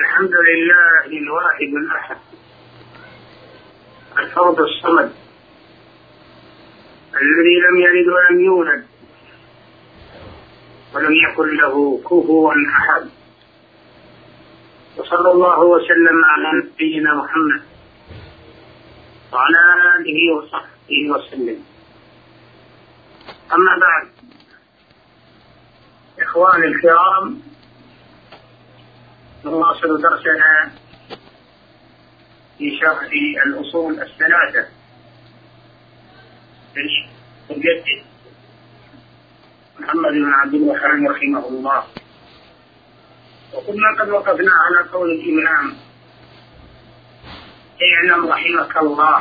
الحمد لله الواحد الأحد. الفرد الصمد. الذي لم يلد ولم يولد. ولم يكن له كفوا أحد. وصلى الله وسلم على نبينا محمد. وعلى آله وصحبه وسلم. أما بعد. إخواني الكرام نواصل درسنا في شرح الأصول الثلاثة. للمجدد محمد بن عبد الوهاب رحمه الله. وكنا قد وقفنا على قول الإمام. اعلم رحمك الله.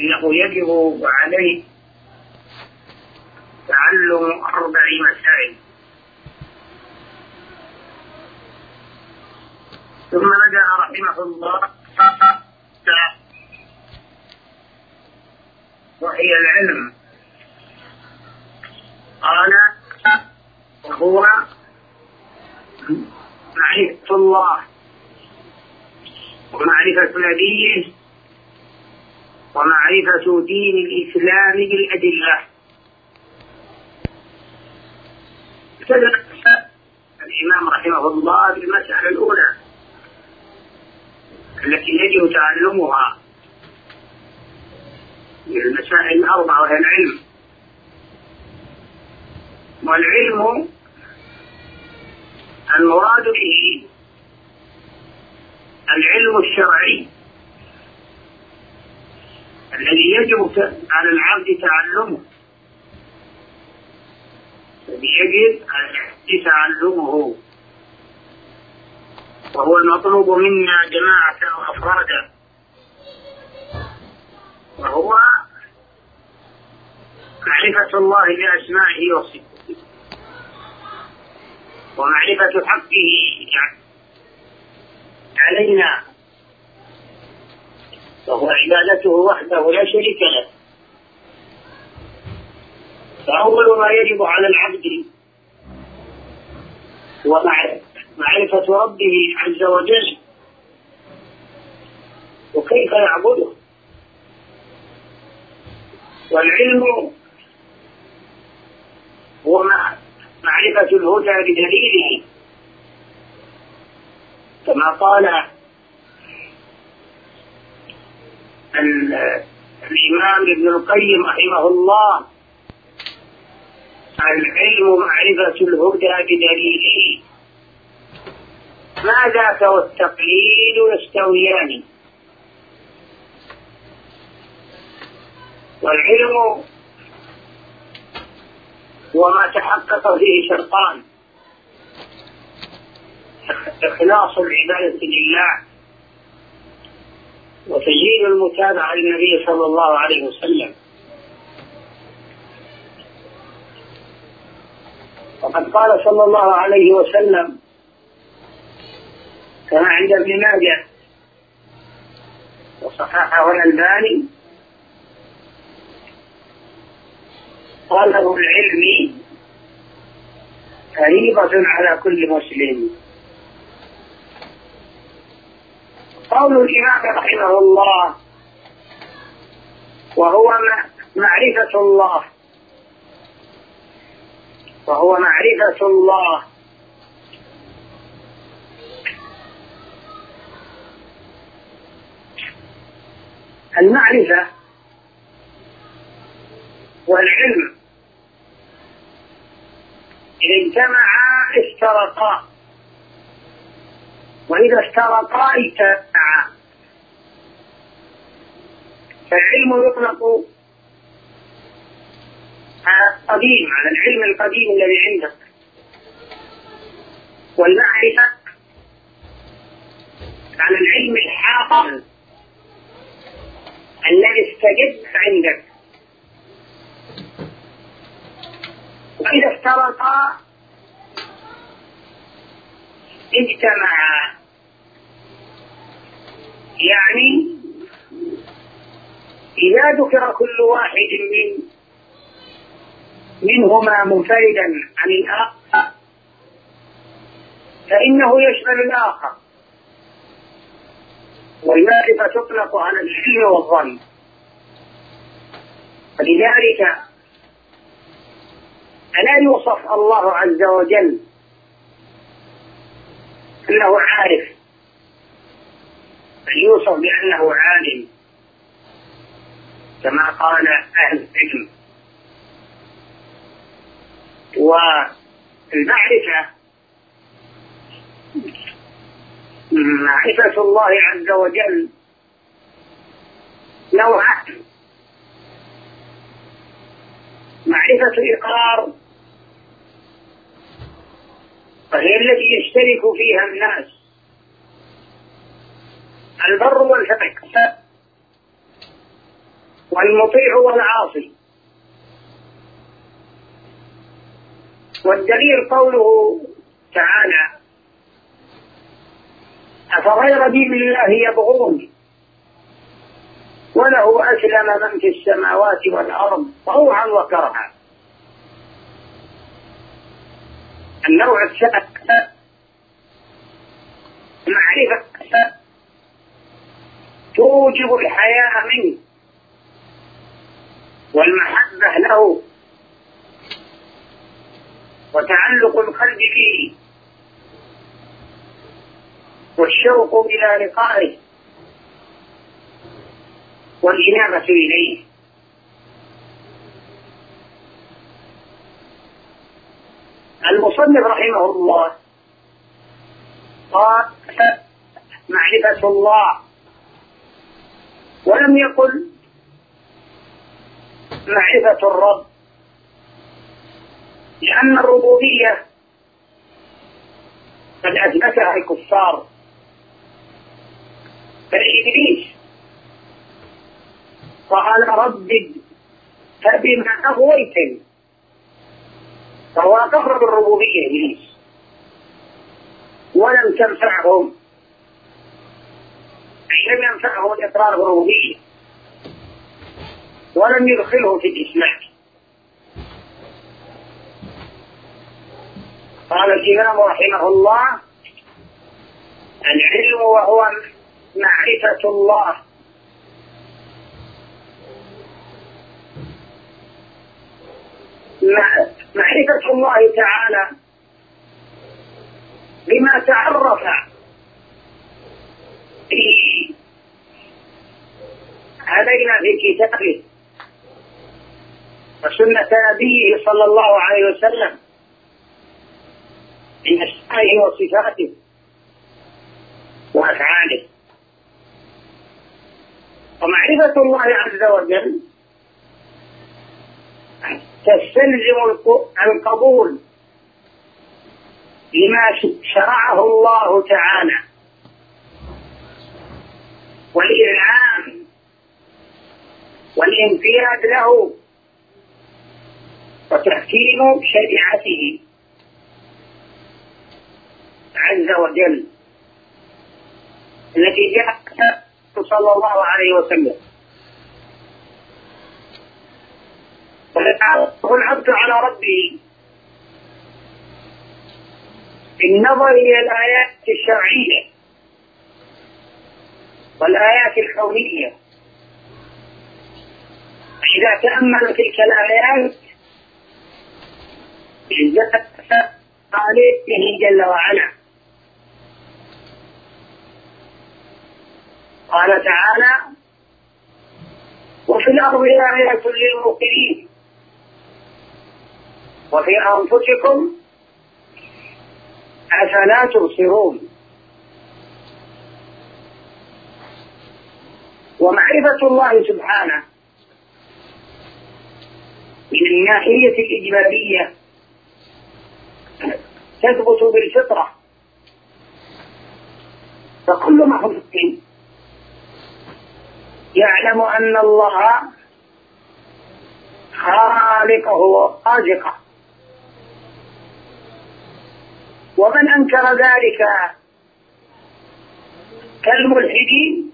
أنه يجب عليه تعلم أربع مسائل. ثم بدأ رحمه الله. وهي العلم. قال وهو معرفة الله ومعرفة نبيه ومعرفة دين الإسلام بالأدلة. ابتدأ الإمام رحمه الله بالمسألة الأولى. التي يجب تعلمها من المسائل الأربعة وهي العلم. والعلم المراد به العلم الشرعي الذي يجب على العبد تعلمه. الذي يجب على العبد تعلمه. وهو المطلوب منا جماعة وأفرادا. وهو معرفة الله بأسمائه وصفاته. ومعرفة حقه علينا. وهو عبادته وحده لا شريك له. فأول ما يجب على العبد هو معرفة ربه عز وجل. وكيف يعبده؟ والعلم هو معرفة الهدى بدليله. كما قال الإمام ابن القيم رحمه الله العلم معرفة الهدى بدليله. ما ذاك والتقليد يستويان والعلم وما تحقق فيه شرطان. إخلاص العبادة لله وتجيل المتابعة للنبي صلى الله عليه وسلم. وقد قال صلى الله عليه وسلم كما عند ابن ماجه. وصححه الألباني. طلب العلم فريضة على كل مسلم. قول الإمام رحمه الله وهو معرفة الله. وهو معرفة الله. المعرفة والعلم. إذا اجتمعا افترقا. وإذا افترقا اجتمعا. فالعلم يطلق على القديم على العلم القديم الذي عندك. والمعرفة على العلم الحاصل الذي استجد عندك. وإذا افترقا اجتمعا. يعني إذا ذكر كل واحد من منهما منفردا عن الآخر فإنه يشمل الآخر. والمعرفة تطلق على العلم والظن. فلذلك ألا يوصف الله عز وجل أنه عارف. بل يوصف بأنه عالم. كما قال أهل العلم. والمعرفة معرفة الله عز وجل نوعان معرفة إقرار. وهي التي يشترك فيها الناس. البر والفاجر والمطيع والعاصي. والدليل قوله تعالى أفغير دين الله يبغون. وله أسلم من في السماوات والأرض طوعا وكرها. النوع الثالث معرفة توجب الحياء منه والمحبة له وتعلق القلب فيه. والشوق إلى لقائه والإنابة إليه. المصنف رحمه الله قال معرفة الله. ولم يقل معرفة الرب. لأن الربوبية قد أثبتها الكفار. فإبليس قال رب فبما أغويتني. فهو أقر بالربوبية إبليس. ولم تنفعهم. لم ينفعه الإقرار بالربوبية. ولم يدخله في الإسلام. قال الإمام رحمه الله العلم وهو معرفة الله. معرفة الله تعالى بما تعرف به علينا في كتابه وسنة نبيه صلى الله عليه وسلم من أسمائه وصفاته وأفعاله. ومعرفة الله عز وجل تستلزم القبول لما شرعه الله تعالى والإنعام والانقياد له وتحكيم شريعته عز وجل التي جاءت صلى الله عليه وسلم. ويتعرف العبد على ربه بالنظر إلى الآيات الشرعية والآيات الكونية. إذا تأمل تلك الآيات ازداد عليه جل وعلا. قال تعالى وفي الأرض آية للموقنين وفي أنفسكم أفلا تبصرون. ومعرفة الله سبحانه من الناحية الإجمالية تثبت بالفطرة. فكل مخلوق يعلم أن الله خالقه ورازقه ومن أنكر ذلك كالملحدين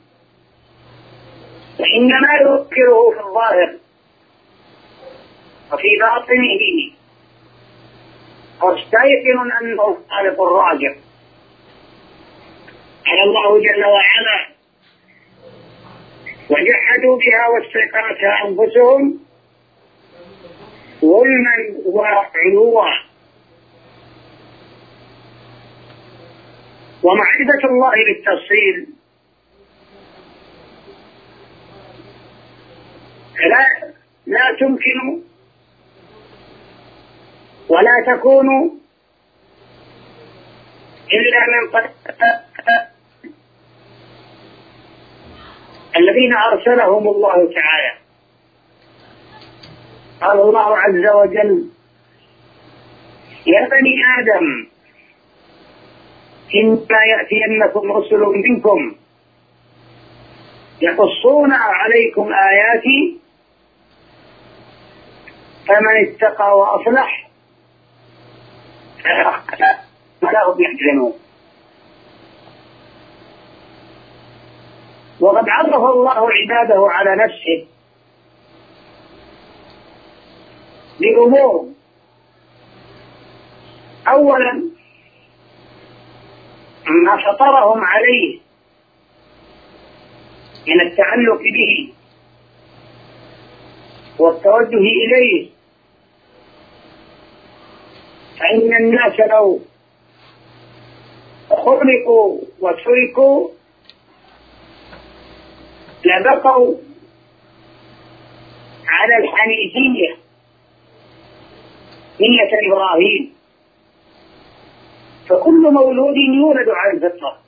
فإنما يذكره في الظاهر وفي باطنه. مستيقن أنه خالق الرازق الله جل وعلا وجحدوا بها واستيقنتها أنفسهم ظلما وعلوا. ومعرفة الله بالتفصيل. لا لا تمكن ولا تكون إلا من قد الذين أرسلهم الله تعالى. قال الله عز وجل يا بني آدم إما يأتينكم رسل منكم يقصون عليكم آياتي فمن اتقى وأصلح فلا هم وقد عرف الله عباده على نفسه بأمور. أولا ما فطرهم عليه من التعلق به والتوجه إليه. فإن الناس لو خلقوا وتركوا لبقوا على الحنيفية ملة إبراهيم. فكل مولود يولد على الفطرة.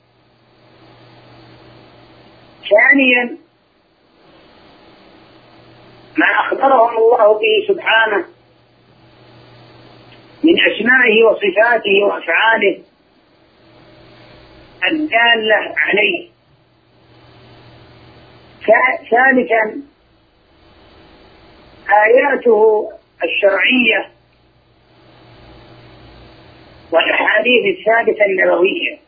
ثانيا ما أخبرهم الله به سبحانه من أسمائه وصفاته وأفعاله الدالة عليه. ثالثا آياته الشرعية والأحاديث الثابتة النبوية.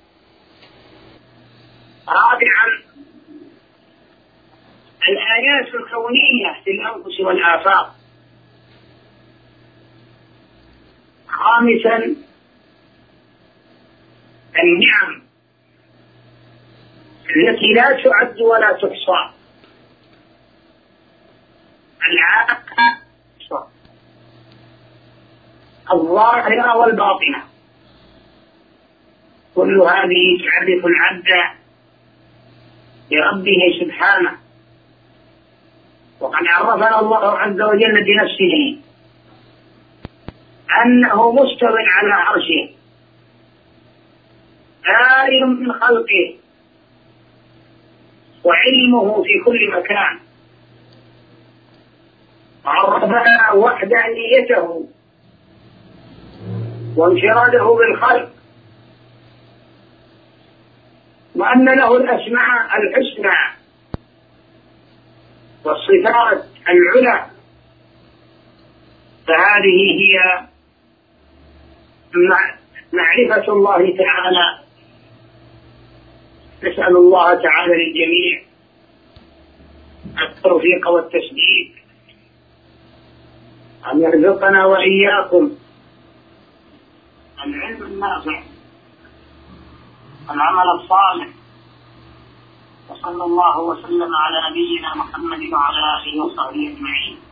رابعا الآيات الكونية في الأنفس والآفاق. خامسا النعم التي لا تعد ولا تحصى. الظاهرة والباطنة. كل هذه تعرف العبد بربه سبحانه. وقد عرفنا الله عز وجل بنفسه أنه مستو على عرشه. آل من خلقه. وعلمه في كل مكان. عرفنا وحدانيته. وانفراده بالخلق. وأن له الأسماء الحسنى. والصفات العلى. فهذه هي معرفة الله تعالى. نسأل الله تعالى للجميع التوفيق والتسديد. أن يرزقنا وإياكم. العلم النافع. والعمل الصالح. وصلى الله وسلم على نبينا محمد وعلى آله وصحبه أجمعين.